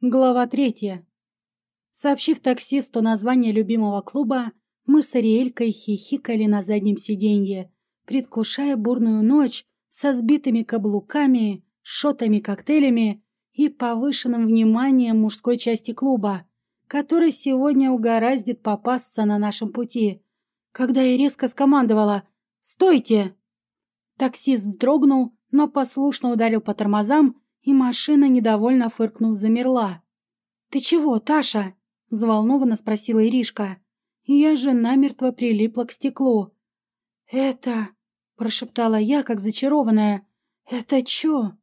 Глава третья. Сообщив таксисту название любимого клуба, мы с Ариэлькой хихикали на заднем сиденье, предвкушая бурную ночь со сбитыми каблуками, шотами-коктейлями и повышенным вниманием мужской части клуба, который сегодня угораздит попасться на нашем пути. Когда я резко скомандовала «Стойте!», таксист вздрогнул, но послушно ударил по тормозам и машина, недовольно фыркнув, замерла. «Ты чего, Таша?» — взволнованно спросила Иришка. Я же намертво прилипла к стеклу. «Это...» — прошептала я, как зачарованная. «Это чё?»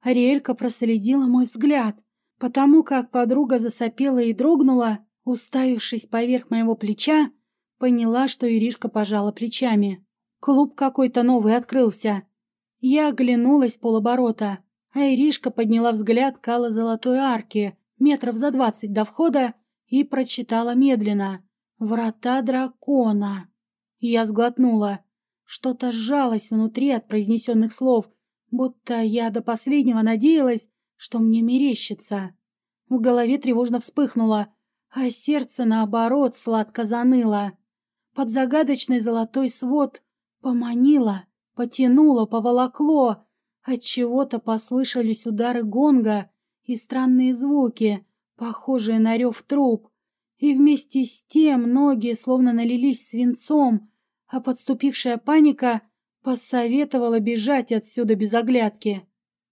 Ариэлька проследила мой взгляд, потому как подруга засопела и дрогнула, уставившись поверх моего плеча, поняла, что Иришка пожала плечами. Клуб какой-то новый открылся. Я оглянулась полоборота а Иришка подняла взгляд к золотой арки, метров за двадцать до входа, и прочитала медленно «Врата дракона». Я сглотнула. Что-то сжалось внутри от произнесенных слов, будто я до последнего надеялась, что мне мерещится. В голове тревожно вспыхнуло, а сердце, наоборот, сладко заныло. Под загадочный золотой свод поманило, потянуло, поволокло, от чего-то послышались удары гонга и странные звуки, похожие на рев труб. И вместе с тем ноги словно налились свинцом, а подступившая паника посоветовала бежать отсюда без оглядки.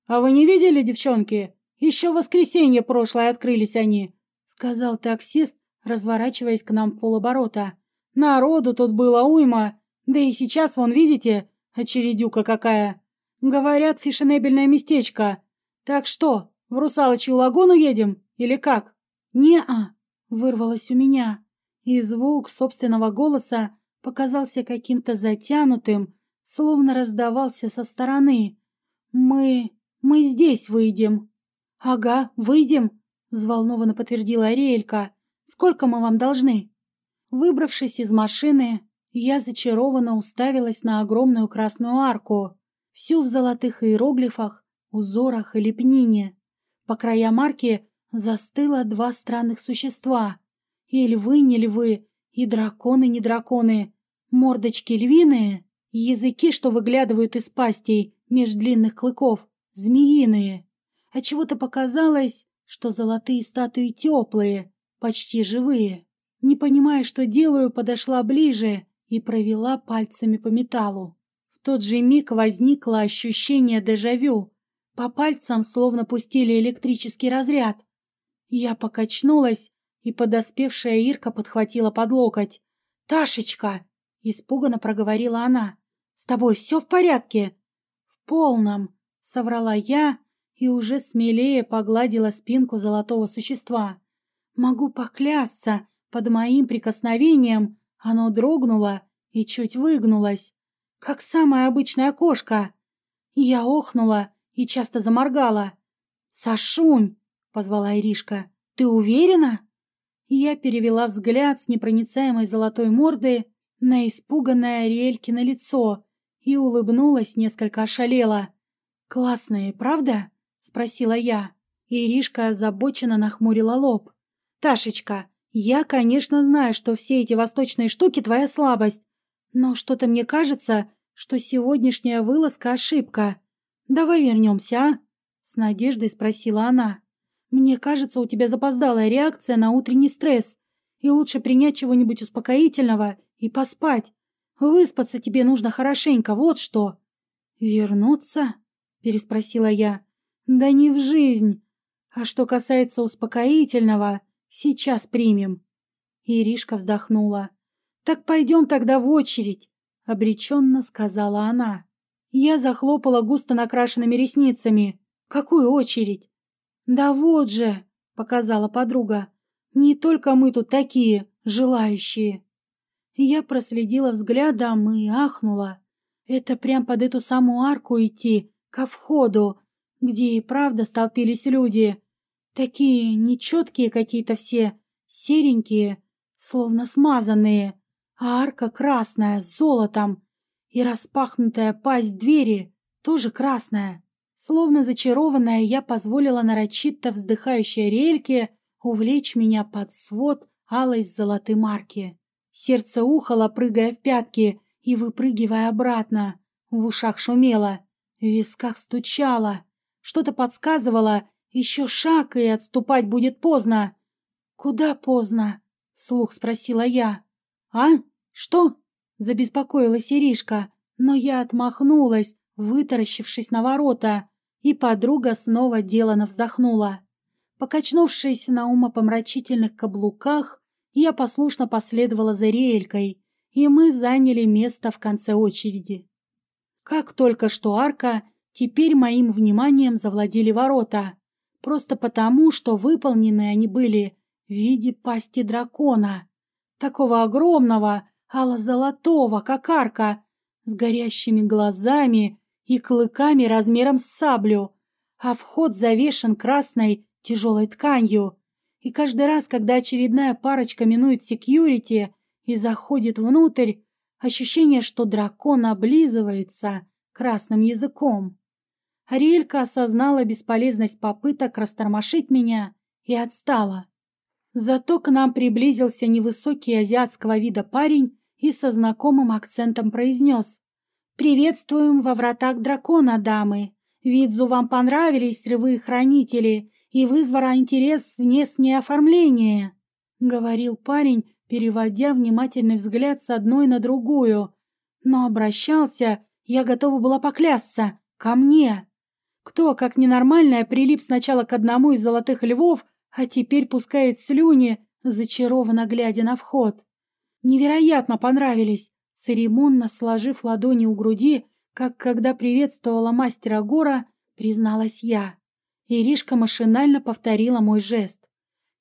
«А вы не видели, девчонки? Еще в воскресенье прошлое открылись они», — сказал таксист, разворачиваясь к нам полоборота. «Народу тут было уйма, да и сейчас, вон, видите, очередюка какая». Говорят, фешенебельное местечко. Так что, в Русалочью лагуну едем или как? Не-а, вырвалось у меня. И звук собственного голоса показался каким-то затянутым, словно раздавался со стороны. Мы... мы здесь выйдем. Ага, выйдем, взволнованно подтвердила Ариэлька. Сколько мы вам должны? Выбравшись из машины, я зачарованно уставилась на огромную красную арку всю в золотых иероглифах, узорах и лепнине. По краям марки застыло два странных существа. И львы не львы, и драконы не драконы. Мордочки львиные, и языки, что выглядывают из пастей меж длинных клыков, змеиные. А чего-то показалось, что золотые статуи теплые, почти живые. Не понимая, что делаю, подошла ближе и провела пальцами по металлу тот же миг возникло ощущение дежавю. По пальцам словно пустили электрический разряд. Я покачнулась, и подоспевшая Ирка подхватила под локоть. «Ташечка!» — испуганно проговорила она. «С тобой все в порядке?» «В полном!» — соврала я и уже смелее погладила спинку золотого существа. Могу поклясться, под моим прикосновением оно дрогнуло и чуть выгнулось как самая обычная кошка. Я охнула и часто заморгала. «Сашунь!» — позвала Иришка. «Ты уверена?» Я перевела взгляд с непроницаемой золотой морды на испуганное Ариэлькино лицо и улыбнулась, несколько ошалела. «Классные, правда?» — спросила я. Иришка озабоченно нахмурила лоб. «Ташечка, я, конечно, знаю, что все эти восточные штуки — твоя слабость, но что-то мне кажется, что сегодняшняя вылазка — ошибка. Давай вернемся, а? С надеждой спросила она. Мне кажется, у тебя запоздалая реакция на утренний стресс, и лучше принять чего-нибудь успокоительного и поспать. Выспаться тебе нужно хорошенько, вот что. Вернуться? Переспросила я. Да не в жизнь. А что касается успокоительного, сейчас примем. Иришка вздохнула. «Так пойдем тогда в очередь», — обреченно сказала она. Я захлопала густо накрашенными ресницами. «Какую очередь?» «Да вот же», — показала подруга. «Не только мы тут такие, желающие». Я проследила взглядом и ахнула. Это прям под эту самую арку идти, ко входу, где и правда столпились люди. Такие нечеткие какие-то все, серенькие, словно смазанные а арка красная, с золотом, и распахнутая пасть двери тоже красная. Словно зачарованная, я позволила нарочито вздыхающей рельке увлечь меня под свод алой с золотым арки. Сердце ухало, прыгая в пятки и выпрыгивая обратно. В ушах шумело, в висках стучало. Что-то подсказывало, еще шаг, и отступать будет поздно. «Куда поздно?» — вслух спросила я. «А? Что?» — забеспокоилась Иришка, но я отмахнулась, вытаращившись на ворота, и подруга снова делано вздохнула. Покачнувшись на умопомрачительных каблуках, я послушно последовала за Риэлькой, и мы заняли место в конце очереди. Как только что арка, теперь моим вниманием завладели ворота, просто потому, что выполнены они были в виде пасти дракона, такого огромного, ало-золотого, как арка, с горящими глазами и клыками размером с саблю, а вход завешен красной тяжелой тканью. И каждый раз, когда очередная парочка минует секьюрити и заходит внутрь, ощущение, что дракон облизывается красным языком. Ариэлька осознала бесполезность попыток растормошить меня и отстала. Зато к нам приблизился невысокий азиатского вида парень и со знакомым акцентом произнес. «Приветствуем во вратах дракона, дамы. Видзу вам понравились ревые хранители и вызвало интерес внешнее оформление», — говорил парень, переводя внимательный взгляд с одной на другую. Но обращался, я готова была поклясться, ко мне. Кто, как ненормальная, прилип сначала к одному из золотых львов, а теперь пускает слюни, зачарованно глядя на вход. Невероятно понравились церемонно сложив ладони у груди, как когда приветствовала мастера Гора, призналась я. Иришка машинально повторила мой жест.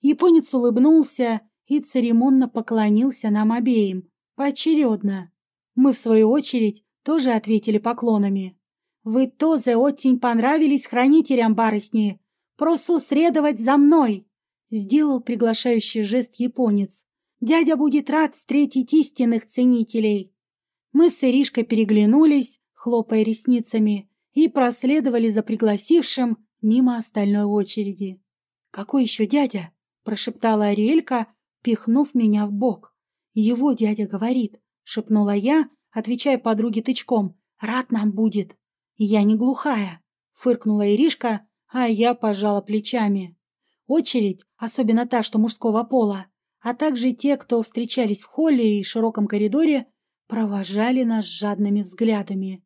Японец улыбнулся и церемонно поклонился нам обеим, поочередно. Мы, в свою очередь, тоже ответили поклонами. «Вы тоже очень понравились хранителям барышни. Прошу следовать за мной!» Сделал приглашающий жест японец. Дядя будет рад встретить истинных ценителей. Мы с Иришкой переглянулись, хлопая ресницами, и проследовали за пригласившим мимо остальной очереди. «Какой еще дядя?» – прошептала Ариэлька, пихнув меня в бок. «Его дядя говорит», – шепнула я, отвечая подруге тычком. «Рад нам будет». «Я не глухая», – фыркнула Иришка, а я пожала плечами. Очередь, особенно та, что мужского пола, а также те, кто встречались в холле и широком коридоре, провожали нас жадными взглядами.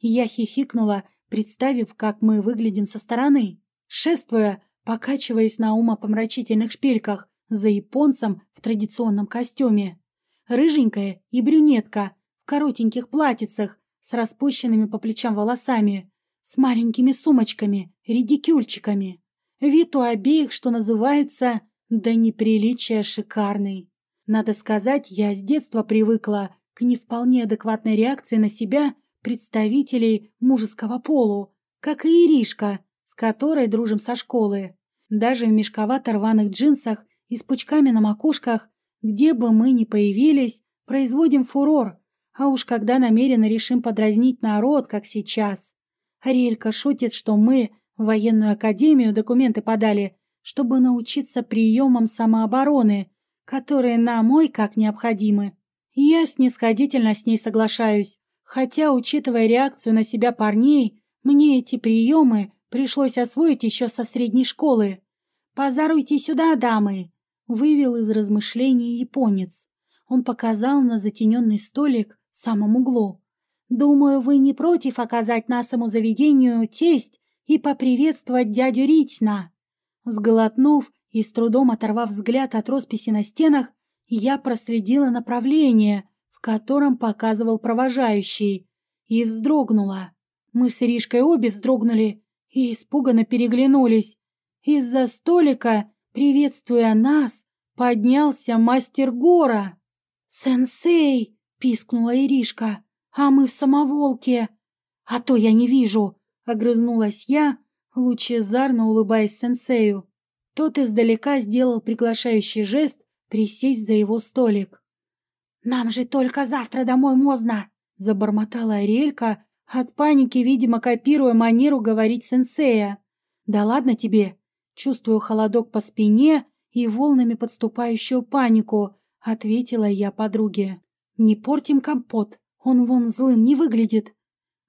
я хихикнула, представив, как мы выглядим со стороны, шествуя, покачиваясь на умопомрачительных шпильках за японцем в традиционном костюме. Рыженькая и брюнетка в коротеньких платьицах с распущенными по плечам волосами, с маленькими сумочками, редикюльчиками. Вид у обеих, что называется, да неприличие шикарный. Надо сказать, я с детства привыкла к не вполне адекватной реакции на себя представителей мужеского полу, как и Иришка, с которой дружим со школы. Даже в мешковато-рваных джинсах и с пучками на макушках, где бы мы ни появились, производим фурор, а уж когда намеренно решим подразнить народ, как сейчас. Ариэлька шутит, что мы в военную академию документы подали, чтобы научиться приемам самообороны, которые нам мой как необходимы. Я снисходительно с ней соглашаюсь, хотя, учитывая реакцию на себя парней, мне эти приемы пришлось освоить еще со средней школы. «Позаруйте сюда, дамы!» — вывел из размышлений японец. Он показал на затененный столик в самом углу. «Думаю, вы не против оказать нашему заведению тесть и поприветствовать дядю Рична?» Сглотнув и с трудом оторвав взгляд от росписи на стенах, я проследила направление, в котором показывал провожающий, и вздрогнула. Мы с Иришкой обе вздрогнули и испуганно переглянулись. Из-за столика, приветствуя нас, поднялся мастер Гора. «Сенсей!» — пискнула Иришка. «А мы в самоволке!» «А то я не вижу!» — огрызнулась я, лучезарно улыбаясь сенсею. Тот издалека сделал приглашающий жест присесть за его столик. «Нам же только завтра домой можно!» — забормотала Ариэлька, от паники, видимо, копируя манеру говорить сенсея. «Да ладно тебе!» Чувствую холодок по спине и волнами подступающую панику, ответила я подруге. «Не портим компот, он вон злым не выглядит».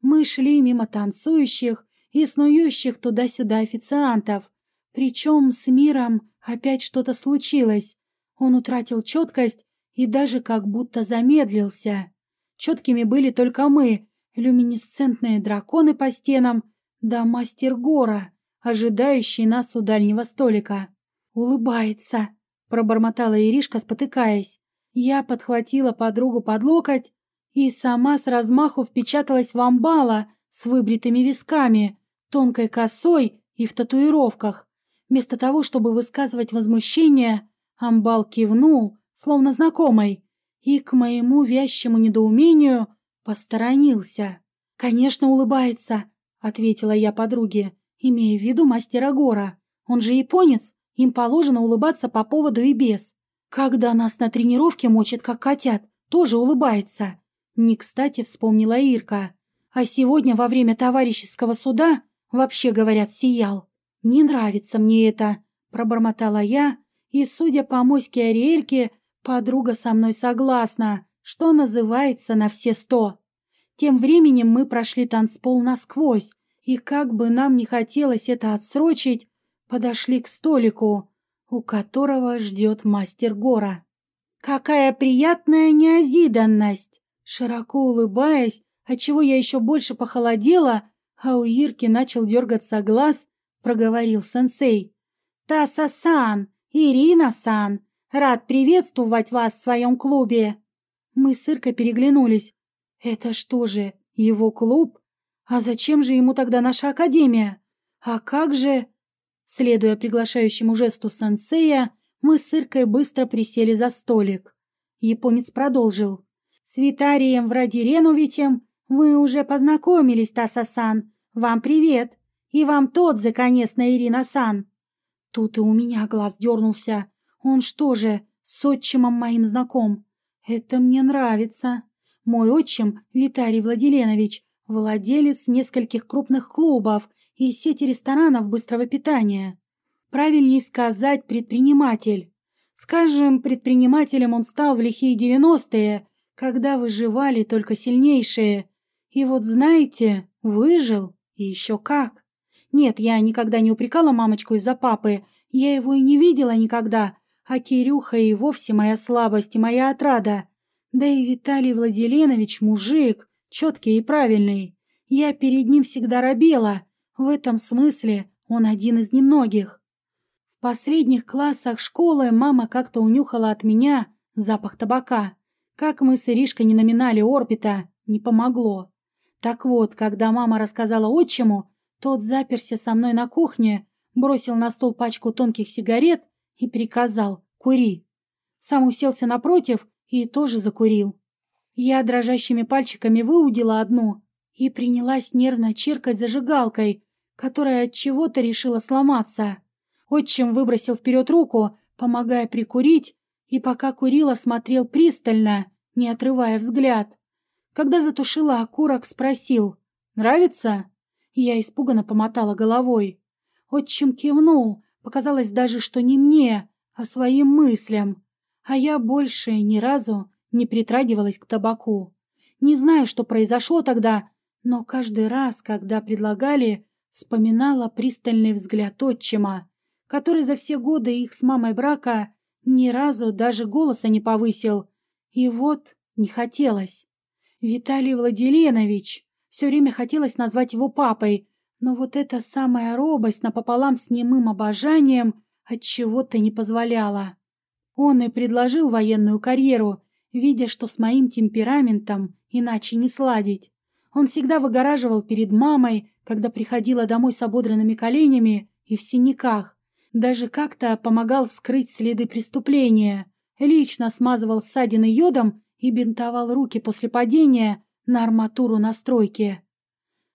Мы шли мимо танцующих и снующих туда-сюда официантов. Причем с миром опять что-то случилось. Он утратил четкость и даже как будто замедлился. Четкими были только мы, люминесцентные драконы по стенам, да мастер Гора, ожидающий нас у дальнего столика. «Улыбается», — пробормотала Иришка, спотыкаясь. Я подхватила подругу под локоть и сама с размаху впечаталась в амбала с выбритыми висками, тонкой косой и в татуировках. Вместо того, чтобы высказывать возмущение, амбал кивнул, словно знакомый, и, к моему вязчему недоумению, посторонился. «Конечно, улыбается», — ответила я подруге, имея в виду мастера Гора. «Он же японец, им положено улыбаться по поводу и без. Когда нас на тренировке мочат, как котят, тоже улыбается». Не кстати вспомнила Ирка. А сегодня во время товарищеского суда, вообще говорят, сиял. «Не нравится мне это», — пробормотала я, и, судя по моське Ариэльке, Подруга со мной согласна, что называется на все сто. Тем временем мы прошли танцпол насквозь, и как бы нам не хотелось это отсрочить, подошли к столику, у которого ждет мастер Гора. «Какая приятная неожиданность!» Широко улыбаясь, отчего я еще больше похолодела, а у Ирки начал дергаться глаз, проговорил сенсей. «Таса-сан! Ирина-сан! Рад приветствовать вас в своем клубе!» Мы с Иркой переглянулись. «Это что же, его клуб? А зачем же ему тогда наша академия? А как же...» Следуя приглашающему жесту сенсея, мы с Иркой быстро присели за столик. Японец продолжил. «С Витарием Врадиреновичем вы уже познакомились, Таса-сан. Вам привет. И вам тот за, конечно, Ирина-сан». Тут и у меня глаз дернулся. Он что же, с отчимом моим знаком? Это мне нравится. Мой отчим, Виталий Владиленович, владелец нескольких крупных клубов и сети ресторанов быстрого питания. Правильнее сказать предприниматель. Скажем, предпринимателем он стал в лихие девяностые, когда выживали только сильнейшие. И вот знаете, выжил, и еще как. Нет, я никогда не упрекала мамочку из-за папы, я его и не видела никогда, а Кирюха и вовсе моя слабость и моя отрада. Да и Виталий Владиленович мужик, четкий и правильный. Я перед ним всегда робела. В этом смысле он один из немногих. В последних классах школы мама как-то унюхала от меня запах табака. Как мы с Иришкой не номинали орбита, не помогло. Так вот, когда мама рассказала отчиму, тот заперся со мной на кухне, бросил на стол пачку тонких сигарет и приказал «Кури». Сам уселся напротив и тоже закурил. Я дрожащими пальчиками выудила одну и принялась нервно чиркать зажигалкой, которая от чего-то решила сломаться. Отчим выбросил вперед руку, помогая прикурить, и пока курила, смотрел пристально, не отрывая взгляд. Когда затушила окурок, спросил «Нравится?» Я испуганно помотала головой. Отчим кивнул, Показалось даже, что не мне, а своим мыслям. А я больше ни разу не притрагивалась к табаку. Не знаю, что произошло тогда, но каждый раз, когда предлагали, вспоминала пристальный взгляд отчима, который за все годы их с мамой брака ни разу даже голоса не повысил. И вот не хотелось. Виталий Владиленович. Все время хотелось назвать его папой, но вот эта самая робость напополам с немым обожанием от чего то не позволяла. Он и предложил военную карьеру, видя, что с моим темпераментом иначе не сладить. Он всегда выгораживал перед мамой, когда приходила домой с ободранными коленями и в синяках. Даже как-то помогал скрыть следы преступления. Лично смазывал ссадины йодом и бинтовал руки после падения на арматуру на стройке.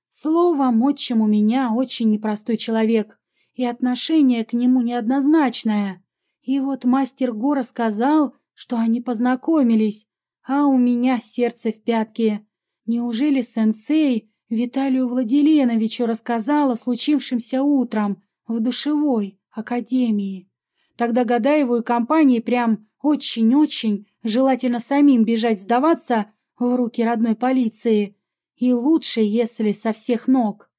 Словом, отчим у меня очень непростой человек, и отношение к нему неоднозначное. И вот мастер Гора сказал, что они познакомились, а у меня сердце в пятке. Неужели сенсей Виталию Владиленовичу рассказал о случившемся утром в душевой академии. Тогда Гадаеву и компании прям очень-очень желательно самим бежать сдаваться в руки родной полиции. И лучше, если со всех ног.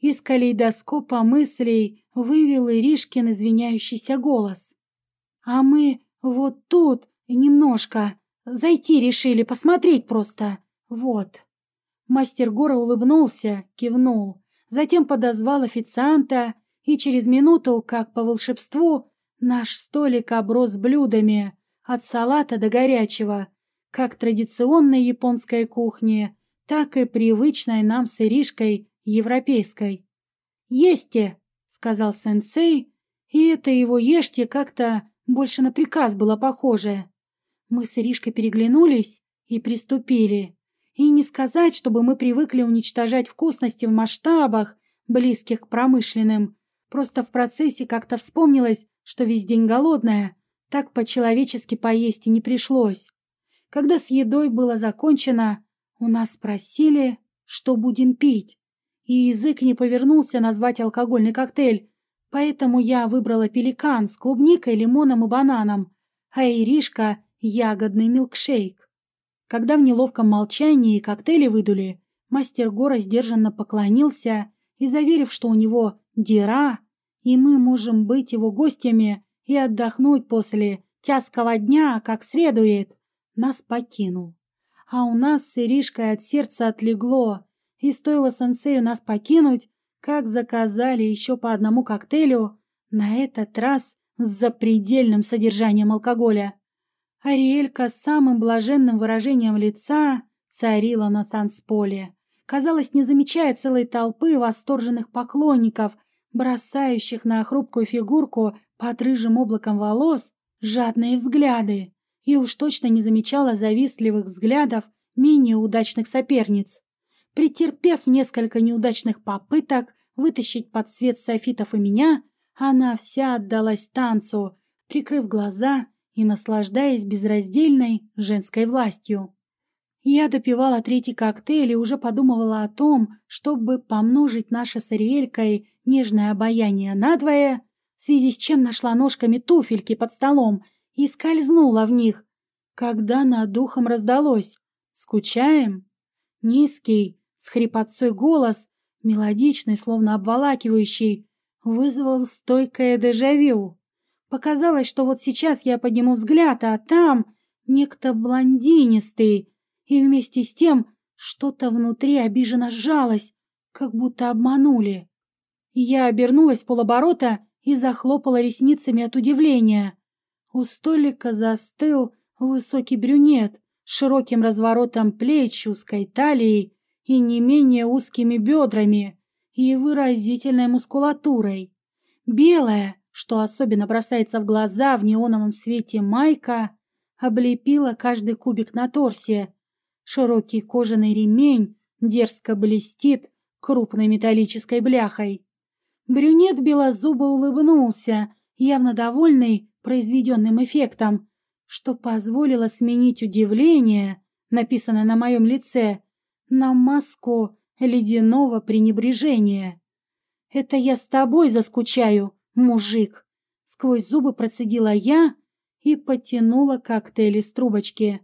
Из калейдоскопа мыслей вывел Иришкин извиняющийся голос. «А мы вот тут немножко зайти решили, посмотреть просто. Вот». Мастер Гора улыбнулся, кивнул, затем подозвал официанта, и через минуту, как по волшебству, наш столик оброс блюдами, от салата до горячего, как традиционной японской кухни, так и привычной нам с Иришкой европейской. «Ешьте!» — сказал сенсей, и это его «ешьте» как-то больше на приказ было похоже. Мы с Иришкой переглянулись и приступили. И не сказать, чтобы мы привыкли уничтожать вкусности в масштабах, близких к промышленным. Просто в процессе как-то вспомнилось, что весь день голодная, так по-человечески поесть и не пришлось. Когда с едой было закончено, у нас спросили, что будем пить, и язык не повернулся назвать алкогольный коктейль, поэтому я выбрала пеликан с клубникой, лимоном и бананом, а Иришка — ягодный милкшейк. Когда в неловком молчании коктейли выдули, мастер Гора сдержанно поклонился и, заверив, что у него дира, и мы можем быть его гостями и отдохнуть после тяжкого дня как следует, нас покинул. А у нас с Иришкой от сердца отлегло, и стоило сенсею нас покинуть, как заказали еще по одному коктейлю, на этот раз с запредельным содержанием алкоголя. Ариэлька с самым блаженным выражением лица царила на танцполе. Казалось, не замечая целой толпы восторженных поклонников, бросающих на хрупкую фигурку под рыжим облаком волос жадные взгляды, и уж точно не замечала завистливых взглядов менее удачных соперниц. Претерпев несколько неудачных попыток вытащить под свет софитов и меня, она вся отдалась танцу, прикрыв глаза и наслаждаясь безраздельной женской властью. Я допивала третий коктейль и уже подумывала о том, чтобы помножить наше с Ариэлькой нежное обаяние надвое, в связи с чем нашла ножками туфельки под столом и скользнула в них, когда над духом раздалось «Скучаем?» Низкий, с хрипотцой голос, мелодичный, словно обволакивающий, вызвал стойкое дежавю. Показалось, что вот сейчас я подниму взгляд, а там некто блондинистый, и вместе с тем что-то внутри обиженно сжалось, как будто обманули. Я обернулась полоборота и захлопала ресницами от удивления. У столика застыл высокий брюнет с широким разворотом плеч, узкой талией и не менее узкими бедрами и выразительной мускулатурой. Белая, что особенно бросается в глаза в неоновом свете майка, облепила каждый кубик на торсе. Широкий кожаный ремень дерзко блестит крупной металлической бляхой. Брюнет белозубо улыбнулся, явно довольный произведенным эффектом, что позволило сменить удивление, написанное на моем лице, на маску ледяного пренебрежения. «Это я с тобой заскучаю», «Мужик!» Сквозь зубы процедила я и потянула коктейль из трубочки.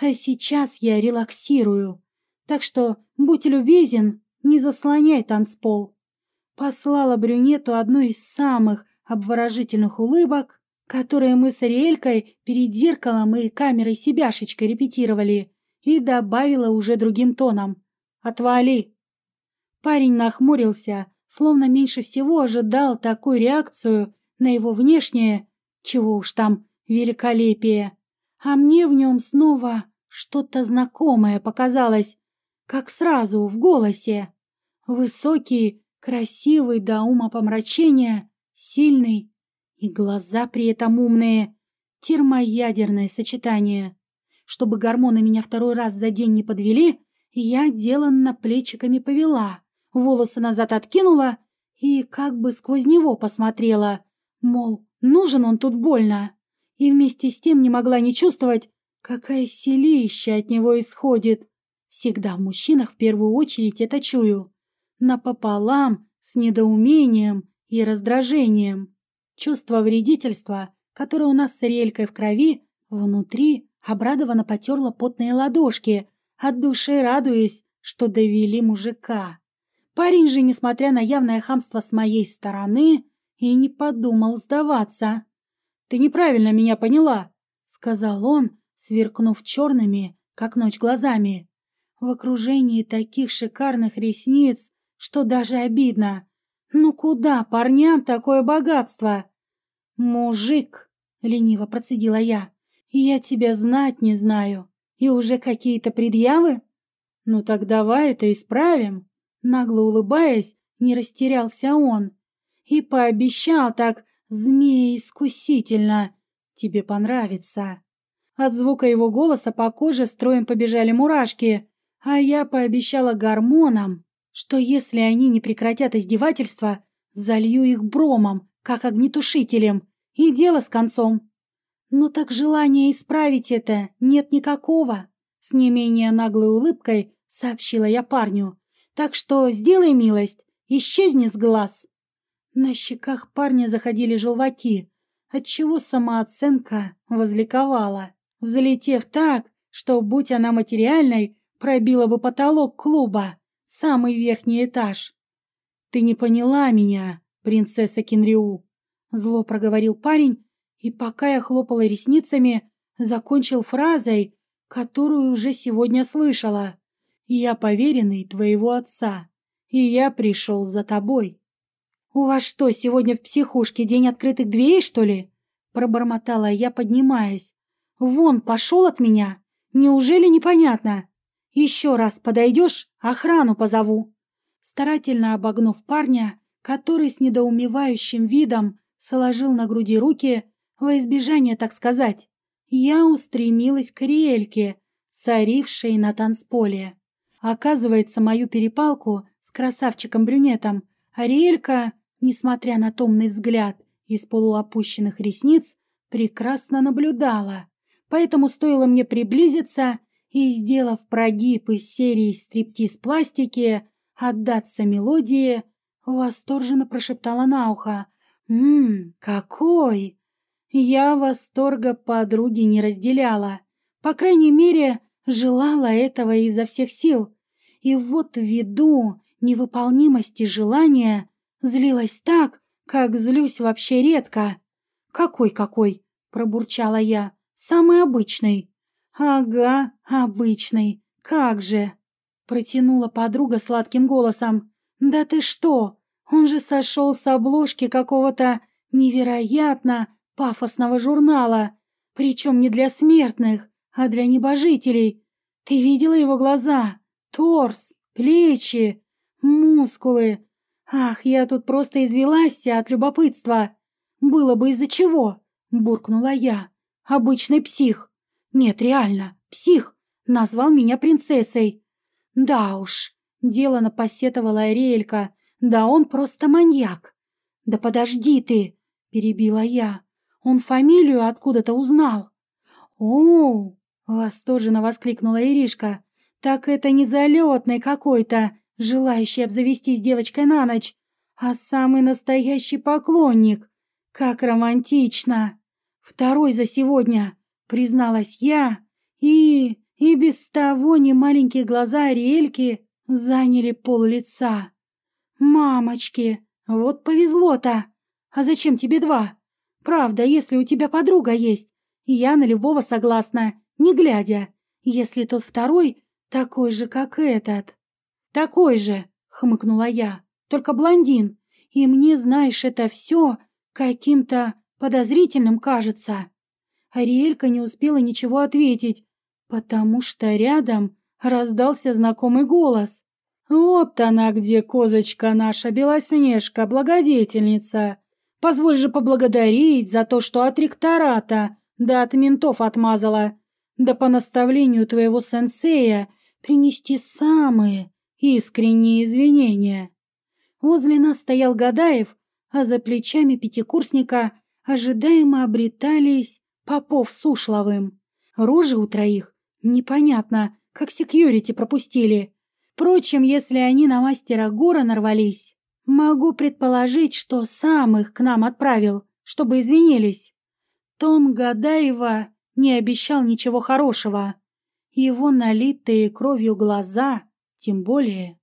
А сейчас я релаксирую. Так что будь любезен, не заслоняй танцпол. Послала брюнету одну из самых обворожительных улыбок, которые мы с Ариэлькой перед зеркалом и камерой себяшечкой репетировали, и добавила уже другим тоном. «Отвали!» Парень нахмурился, словно меньше всего ожидал такую реакцию на его внешнее, чего уж там, великолепие. А мне в нем снова что-то знакомое показалось, как сразу в голосе. Высокий, красивый до ума помрачения, сильный, и глаза при этом умные. Термоядерное сочетание. Чтобы гормоны меня второй раз за день не подвели, я деланно плечиками повела, волосы назад откинула и как бы сквозь него посмотрела, мол, нужен он тут больно. И вместе с тем не могла не чувствовать, какая селища от него исходит. Всегда в мужчинах в первую очередь это чую. Напополам, с недоумением и раздражением. Чувство вредительства, которое у нас с Релькой в крови, внутри обрадованно потерла потные ладошки, от души радуясь, что довели мужика. Парень же, несмотря на явное хамство с моей стороны, и не подумал сдаваться. «Ты неправильно меня поняла», — сказал он, сверкнув черными, как ночь глазами. В окружении таких шикарных ресниц, что даже обидно. Ну куда парням такое богатство? «Мужик», — лениво процедила я, — «я тебя знать не знаю. И уже какие-то предъявы?» «Ну так давай это исправим». Нагло улыбаясь, не растерялся он. И пообещал так змеи-искусительно. Тебе понравится. От звука его голоса по коже строем побежали мурашки, а я пообещала гормонам, что если они не прекратят издевательства, залью их бромом, как огнетушителем, и дело с концом. Но так желания исправить это нет никакого, с не менее наглой улыбкой сообщила я парню. Так что сделай милость, исчезни с глаз. На щеках парня заходили желваки, отчего самооценка возликовала, взлетев так, что, будь она материальной, пробила бы потолок клуба, самый верхний этаж. «Ты не поняла меня, принцесса Кинриу», — зло проговорил парень, и пока я хлопала ресницами, закончил фразой, которую уже сегодня слышала. «Я поверенный твоего отца, и я пришел за тобой». «У вас что, сегодня в психушке день открытых дверей, что ли?» Пробормотала я, поднимаясь. «Вон, пошел от меня! Неужели непонятно? Еще раз подойдешь, охрану позову!» Старательно обогнув парня, который с недоумевающим видом сложил на груди руки, во избежание, так сказать, я устремилась к Риэльке, царившей на танцполе. Оказывается, мою перепалку с красавчиком-брюнетом Ариэлька, несмотря на томный взгляд из полуопущенных ресниц, прекрасно наблюдала. Поэтому стоило мне приблизиться и, сделав прогиб из серии стриптиз пластики, отдаться мелодии, восторженно прошептала на ухо. «Ммм, какой!» Я восторга подруги не разделяла. По крайней мере, желала этого изо всех сил. И вот ввиду невыполнимости желания злилась так, как злюсь вообще редко. «Какой-какой?» — пробурчала я. «Самый обычный». «Ага, обычный. Как же!» — протянула подруга сладким голосом. «Да ты что? Он же сошел с обложки какого-то невероятно пафосного журнала, причем не для смертных, а для небожителей. Ты видела его глаза, торс, плечи, мускулы. Ах, я тут просто извелась от любопытства. Было бы из-за чего, буркнула я. Обычный псих. Нет, реально, псих. Назвал меня принцессой. Да уж, делано посетовала Ариэлька. Да он просто маньяк. Да подожди ты, перебила я. Он фамилию откуда-то узнал. О, восторженно воскликнула Иришка. Так это не залетный какой-то, желающий обзавестись девочкой на ночь, а самый настоящий поклонник. Как романтично! Второй за сегодня, призналась я, и... и без того немаленькие глаза Ариэльки заняли пол лица. «Мамочки, вот повезло-то! А зачем тебе два? Правда, если у тебя подруга есть, я на любого согласна, не глядя, если тот второй такой же, как этот. Такой же, хмыкнула я, только блондин. И мне, знаешь, это все каким-то подозрительным кажется. Ариэлька не успела ничего ответить, потому что рядом раздался знакомый голос. «Вот она где, козочка наша, Белоснежка, благодетельница! Позволь же поблагодарить за то, что от ректората да от ментов отмазала, да по наставлению твоего сенсея принести самые искренние извинения. Возле нас стоял Гадаев, а за плечами пятикурсника ожидаемо обретались Попов с Ушловым. Рожи у троих непонятно, как секьюрити пропустили. Впрочем, если они на мастера Гура нарвались, могу предположить, что сам их к нам отправил, чтобы извинились. Тон Гадаева не обещал ничего хорошего. Его налитые кровью глаза, тем более.